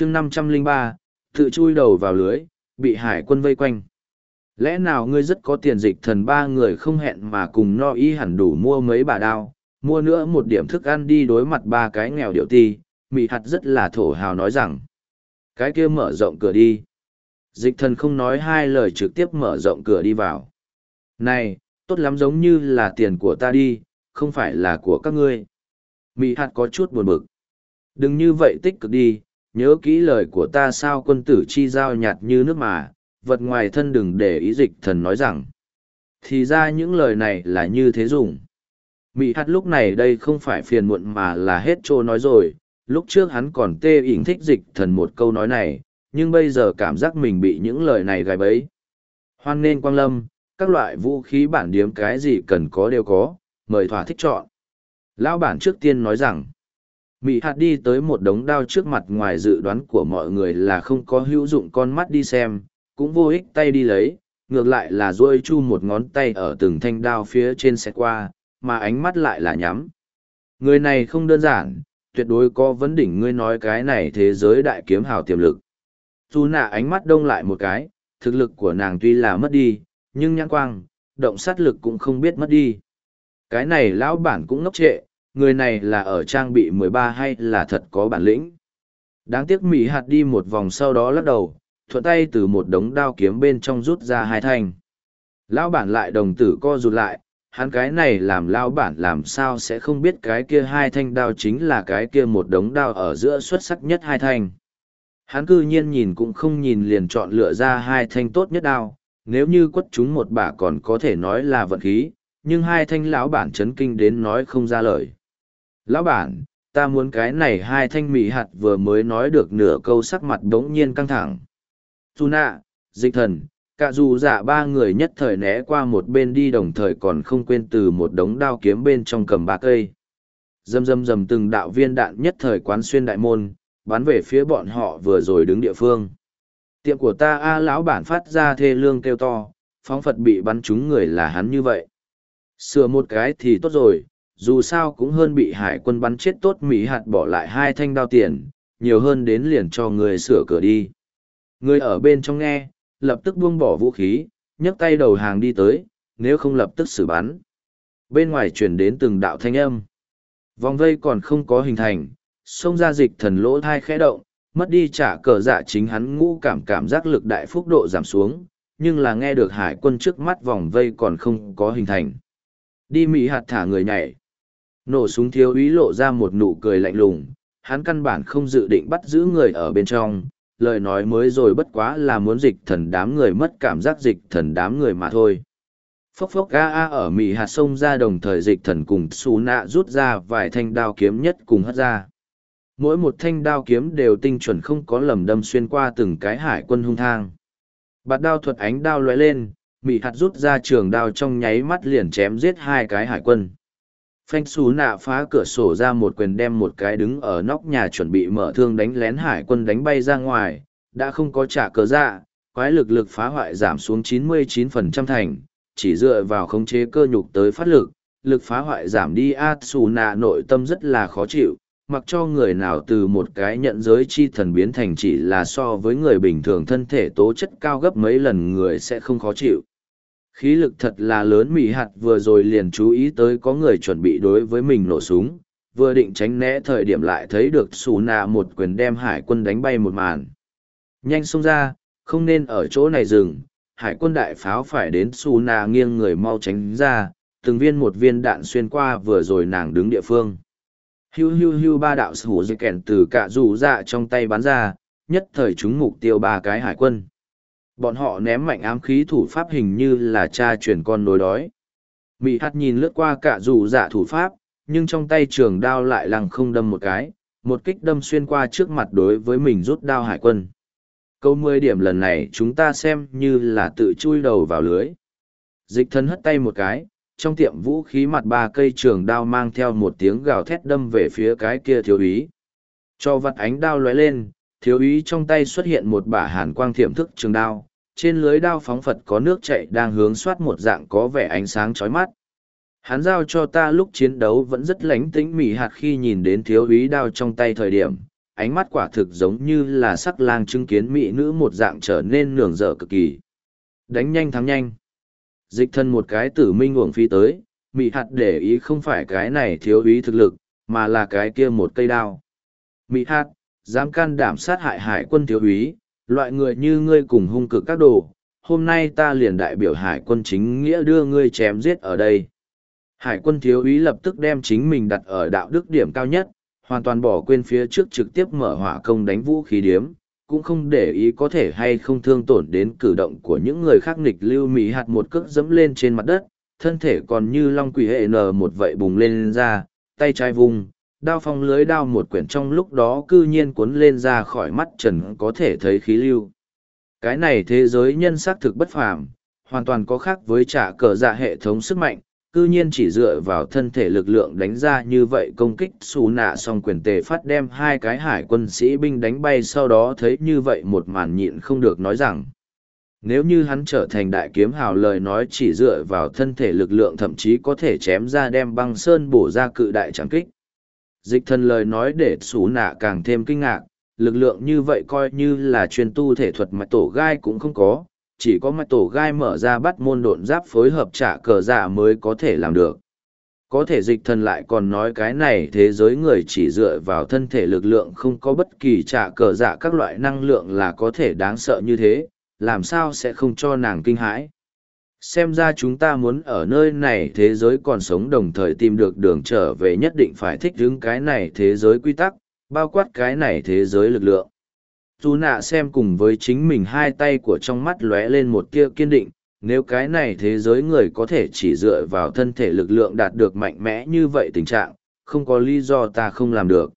chương năm trăm linh ba, tự chui đầu vào lưới, bị hải quân vây quanh. Lẽ nào ngươi rất có tiền dịch thần ba người không hẹn mà cùng no y hẳn đủ mua mấy bà đao, mua nữa một điểm thức ăn đi đối mặt ba cái nghèo điệu ti, mị hạt rất là thổ hào nói rằng. Cái kia mở rộng cửa đi. Dịch thần không nói hai lời trực tiếp mở rộng cửa đi vào. Này, tốt lắm giống như là tiền của ta đi, không phải là của các ngươi. Mị hạt có chút buồn bực. Đừng như vậy tích cực đi nhớ kỹ lời của ta sao quân tử chi giao nhạt như nước mà vật ngoài thân đừng để ý dịch thần nói rằng thì ra những lời này là như thế dùng Mị hạt lúc này đây không phải phiền muộn mà là hết trô nói rồi, lúc trước hắn còn tê ỉn thích dịch thần một câu nói này, nhưng bây giờ cảm giác mình bị những lời này gài bấy. Hoan nên quang lâm, các loại vũ khí bản điếm cái gì cần có đều có, mời thỏa thích chọn. Lão bản trước tiên nói rằng, Mị hạt đi tới một đống đao trước mặt ngoài dự đoán của mọi người là không có hữu dụng con mắt đi xem, cũng vô ích tay đi lấy, ngược lại là duỗi chu một ngón tay ở từng thanh đao phía trên xe qua, mà ánh mắt lại là nhắm. Người này không đơn giản, tuyệt đối có vấn đỉnh ngươi nói cái này thế giới đại kiếm hào tiềm lực. Dù nạ ánh mắt đông lại một cái, thực lực của nàng tuy là mất đi, nhưng nhãn quang, động sát lực cũng không biết mất đi. Cái này lão bản cũng ngốc trệ, người này là ở trang bị 13 hay là thật có bản lĩnh. Đáng tiếc Mỹ hạt đi một vòng sau đó lắc đầu, thuận tay từ một đống đao kiếm bên trong rút ra hai thanh. Lão bản lại đồng tử co rụt lại, hắn cái này làm lão bản làm sao sẽ không biết cái kia hai thanh đao chính là cái kia một đống đao ở giữa xuất sắc nhất hai thanh. Hắn cư nhiên nhìn cũng không nhìn liền chọn lựa ra hai thanh tốt nhất đao, nếu như quất chúng một bả còn có thể nói là vận khí, nhưng hai thanh lão bản chấn kinh đến nói không ra lời. Lão bản, ta muốn cái này hai thanh mị hạt vừa mới nói được nửa câu sắc mặt đống nhiên căng thẳng. Tu nạ, dịch thần, cả dù giả ba người nhất thời né qua một bên đi đồng thời còn không quên từ một đống đao kiếm bên trong cầm ba cây. Dầm dầm dầm từng đạo viên đạn nhất thời quán xuyên đại môn bắn về phía bọn họ vừa rồi đứng địa phương. Tiệm của ta a lão bản phát ra thê lương kêu to phóng phật bị bắn trúng người là hắn như vậy. Sửa một cái thì tốt rồi dù sao cũng hơn bị hải quân bắn chết tốt mỹ hạt bỏ lại hai thanh đao tiền nhiều hơn đến liền cho người sửa cửa đi người ở bên trong nghe lập tức buông bỏ vũ khí, nhấc tay đầu hàng đi tới, nếu không lập tức xử bắn. Bên ngoài truyền đến từng đạo thanh âm. Vòng vây còn không có hình thành, xông ra dịch thần lỗ thai khẽ động, mất đi trả cờ dạ chính hắn ngũ cảm cảm giác lực đại phúc độ giảm xuống, nhưng là nghe được hải quân trước mắt vòng vây còn không có hình thành. Đi mỹ hạt thả người nhảy. Nổ súng thiếu úy lộ ra một nụ cười lạnh lùng, hắn căn bản không dự định bắt giữ người ở bên trong, lời nói mới rồi bất quá là muốn dịch thần đám người mất cảm giác dịch thần đám người mà thôi. Phốc phốc ga a ở mì hạt sông ra đồng thời dịch thần cùng xù nạ rút ra vài thanh đao kiếm nhất cùng hất ra. Mỗi một thanh đao kiếm đều tinh chuẩn không có lầm đâm xuyên qua từng cái hải quân hung thang. Bạt đao thuật ánh đao lóe lên, mì hạt rút ra trường đao trong nháy mắt liền chém giết hai cái hải quân phanh xù nạ phá cửa sổ ra một quyền đem một cái đứng ở nóc nhà chuẩn bị mở thương đánh lén hải quân đánh bay ra ngoài, đã không có trả cớ dạ quái lực lực phá hoại giảm xuống 99% thành, chỉ dựa vào khống chế cơ nhục tới phát lực lực phá hoại giảm đi a xù nạ nội tâm rất là khó chịu, mặc cho người nào từ một cái nhận giới chi thần biến thành chỉ là so với người bình thường thân thể tố chất cao gấp mấy lần người sẽ không khó chịu khí lực thật là lớn mị hạt vừa rồi liền chú ý tới có người chuẩn bị đối với mình nổ súng, vừa định tránh né thời điểm lại thấy được xù nạ một quyền đem hải quân đánh bay một màn. Nhanh xông ra, không nên ở chỗ này dừng, hải quân đại pháo phải đến xù nạ nghiêng người mau tránh ra, từng viên một viên đạn xuyên qua vừa rồi nàng đứng địa phương. Hiu hiu hiu ba đạo sủ dây kèn từ cạ rủ dạ trong tay bắn ra, nhất thời chúng mục tiêu ba cái hải quân bọn họ ném mạnh ám khí thủ pháp hình như là cha chuyển con nối đói. Mị hạt nhìn lướt qua cả dù dạ thủ pháp, nhưng trong tay trường đao lại lăng không đâm một cái, một kích đâm xuyên qua trước mặt đối với mình rút đao hải quân. Câu mười điểm lần này chúng ta xem như là tự chui đầu vào lưới. Dịch thân hất tay một cái, trong tiệm vũ khí mặt ba cây trường đao mang theo một tiếng gào thét đâm về phía cái kia thiếu úy. Cho vặt ánh đao lóe lên, thiếu úy trong tay xuất hiện một bả hàn quang thiểm thức trường đao trên lưới đao phóng phật có nước chạy đang hướng soát một dạng có vẻ ánh sáng chói mắt hắn giao cho ta lúc chiến đấu vẫn rất lánh tĩnh mỉ hạt khi nhìn đến thiếu úy đao trong tay thời điểm ánh mắt quả thực giống như là sắc lang chứng kiến mỹ nữ một dạng trở nên nường dở cực kỳ. Đánh nhanh thắng nhanh. Dịch thân một cái tử minh uổng phi tới, mị hạt để ý không phải cái này thiếu ý thực lực, mà là cái kia một cây đao. Mị hạt, dám can đảm sát hại hải quân thiếu úy, loại người như ngươi cùng hung cực các đồ, hôm nay ta liền đại biểu hải quân chính nghĩa đưa ngươi chém giết ở đây. Hải quân thiếu úy lập tức đem chính mình đặt ở đạo đức điểm cao nhất, hoàn toàn bỏ quên phía trước trực tiếp mở hỏa công đánh vũ khí điếm, cũng không để ý có thể hay không thương tổn đến cử động của những người khác nghịch lưu mỹ hạt một cước dẫm lên trên mặt đất, thân thể còn như long quỷ hệ nở một vậy bùng lên ra, tay trái vùng, đao phong lưới đao một quyển trong lúc đó cư nhiên cuốn lên ra khỏi mắt trần có thể thấy khí lưu. Cái này thế giới nhân xác thực bất phàm, hoàn toàn có khác với trả cờ dạ hệ thống sức mạnh, cư nhiên chỉ dựa vào thân thể lực lượng đánh ra như vậy công kích xù nạ xong quyền tề phát đem hai cái hải quân sĩ binh đánh bay sau đó thấy như vậy một màn nhịn không được nói rằng nếu như hắn trở thành đại kiếm hào lời nói chỉ dựa vào thân thể lực lượng thậm chí có thể chém ra đem băng sơn bổ ra cự đại trắng kích dịch thần lời nói để xù nạ càng thêm kinh ngạc lực lượng như vậy coi như là chuyên tu thể thuật mạch tổ gai cũng không có chỉ có mạch tổ gai mở ra bắt môn độn giáp phối hợp trả cờ giả mới có thể làm được. Có thể dịch thần lại còn nói cái này thế giới người chỉ dựa vào thân thể lực lượng không có bất kỳ trả cờ giả các loại năng lượng là có thể đáng sợ như thế, làm sao sẽ không cho nàng kinh hãi. Xem ra chúng ta muốn ở nơi này thế giới còn sống đồng thời tìm được đường trở về nhất định phải thích ứng cái này thế giới quy tắc, bao quát cái này thế giới lực lượng. Dù nạ xem cùng với chính mình hai tay của trong mắt lóe lên một tia kiên định nếu cái này thế giới người có thể chỉ dựa vào thân thể lực lượng đạt được mạnh mẽ như vậy tình trạng không có lý do ta không làm được.